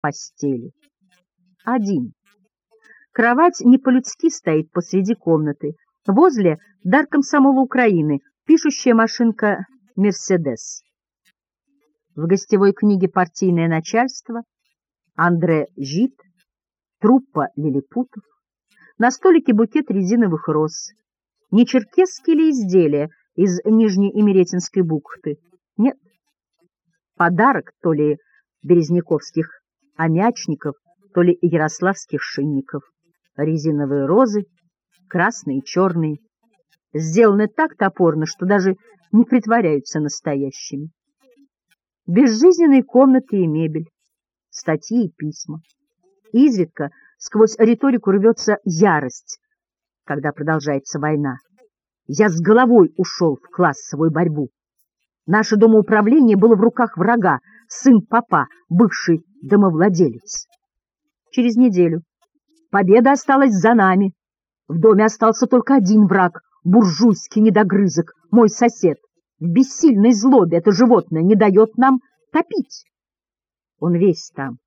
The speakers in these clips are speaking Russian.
постели. Один. Кровать не по-людски стоит посреди комнаты. Возле дар комсомола Украины, пишущая машинка «Мерседес». В гостевой книге «Партийное начальство» Андре Жит, труппа лилипутов, на столике букет резиновых роз. Не черкесские ли изделия из Нижнеимеретинской бухты? Нет. Подарок то ли березняковских амячников, то ли ярославских шинников. Резиновые розы, красные и черные, сделаны так топорно, что даже не притворяются настоящими. Безжизненные комнаты и мебель, статьи и письма. Изредка сквозь риторику рвется ярость, когда продолжается война. Я с головой ушел в классовую борьбу. Наше домоуправление было в руках врага, сын папа, бывший домовладелец. Через неделю победа осталась за нами. В доме остался только один враг — буржуйский недогрызок, мой сосед. В бессильной злобе это животное не дает нам топить. Он весь там,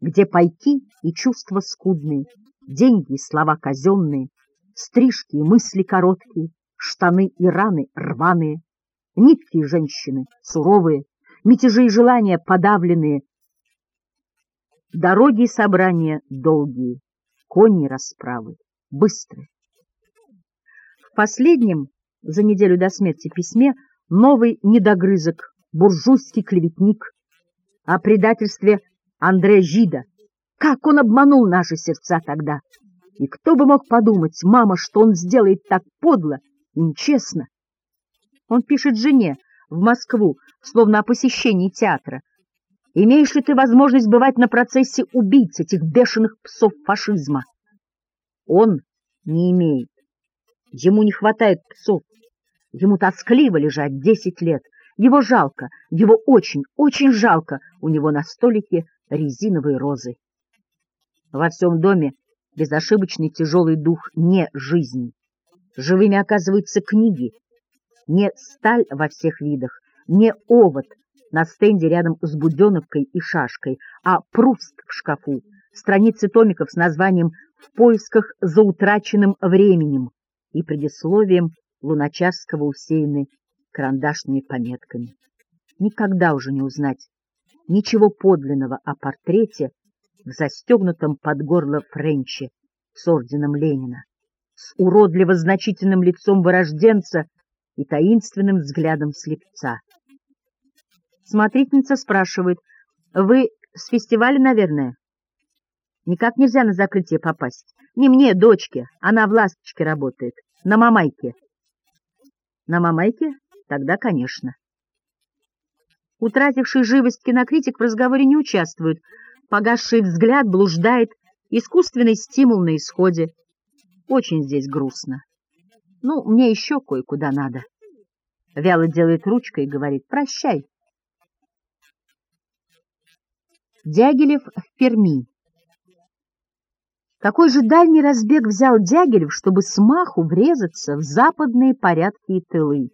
где пайки и чувства скудные, деньги и слова казенные, стрижки и мысли короткие, штаны и раны рваные, нитки и женщины суровые, мятежи и желания подавленные, дороги и собрания долгие, кони расправы быстрые. В последнем, за неделю до смерти письме, новый недогрызок, буржуйский клеветник, о предательстве Андре Жида. Как он обманул наши сердца тогда! И кто бы мог подумать, мама, что он сделает так подло и нечестно? Он пишет жене в Москву, словно о посещении театра. Имеешь ли ты возможность бывать на процессе убийц этих бешеных псов фашизма? Он не имеет. Ему не хватает псов. Ему тоскливо лежать десять лет. Его жалко, его очень, очень жалко. У него на столике резиновые розы. Во всем доме безошибочный тяжелый дух не жизни. Живыми оказываются книги, не сталь во всех видах, не овод на стенде рядом с буденовкой и шашкой, а пруст в шкафу, страницы томиков с названием «В поисках за утраченным временем» и предисловием Луначарского усеяны карандашными пометками. Никогда уже не узнать ничего подлинного о портрете в застегнутом под горло Френче с орденом Ленина, с уродливо значительным лицом вырожденца и таинственным взглядом слепца. Смотрительница спрашивает, «Вы с фестиваля, наверное?» «Никак нельзя на закрытие попасть. Не мне, дочке. Она в «Ласточке» работает. На Мамайке». «На Мамайке? Тогда, конечно». Утративший живость кинокритик в разговоре не участвует. Погасший взгляд блуждает, искусственный стимул на исходе. Очень здесь грустно. Ну, мне еще кое-куда надо. Вяло делает ручкой и говорит «Прощай». Дягилев в Перми. Какой же дальний разбег взял Дягилев, чтобы смаху врезаться в западные порядки и тылы?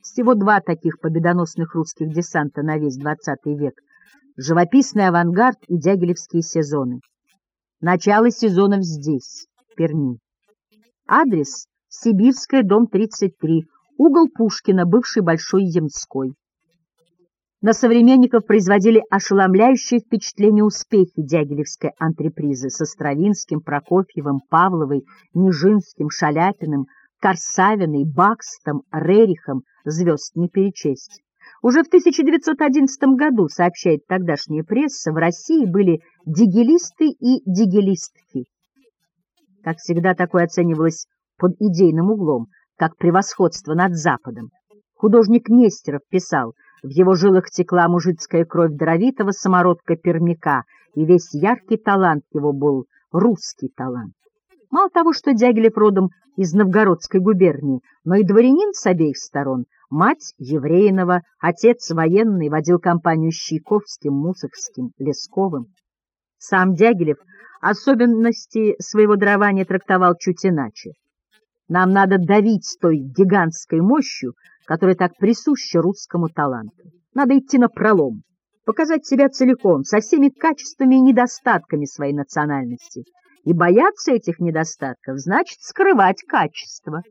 Всего два таких победоносных русских десанта на весь двадцатый век — живописный авангард и дягилевские сезоны. Начало сезонов здесь, в Перми. Адрес — Сибирская, дом 33, угол Пушкина, бывший Большой Ямской. На современников производили ошеломляющее впечатление успехи дягилевской антрепризы со Стравинским, Прокофьевым, Павловой, Нижинским, Шаляпиным, Корсавиной, Бакстом, Рерихом, звезд не перечесть. Уже в 1911 году, сообщает тогдашняя пресса, в России были дигелисты и дигелистки. Как всегда, такое оценивалось под идейным углом, как превосходство над Западом. Художник Нестеров писал, в его жилах текла мужицкая кровь даровитого самородка-пермяка, и весь яркий талант его был русский талант. Мало того, что Дягилев родом из Новгородской губернии, но и дворянин с обеих сторон, мать еврейного, отец военный, водил компанию с Чайковским, Мусоргским, Лесковым. Сам Дягилев особенности своего дарования трактовал чуть иначе. Нам надо давить той гигантской мощью, которая так присуща русскому таланту. Надо идти на пролом. показать себя целиком, со всеми качествами и недостатками своей национальности. И бояться этих недостатков значит скрывать качества.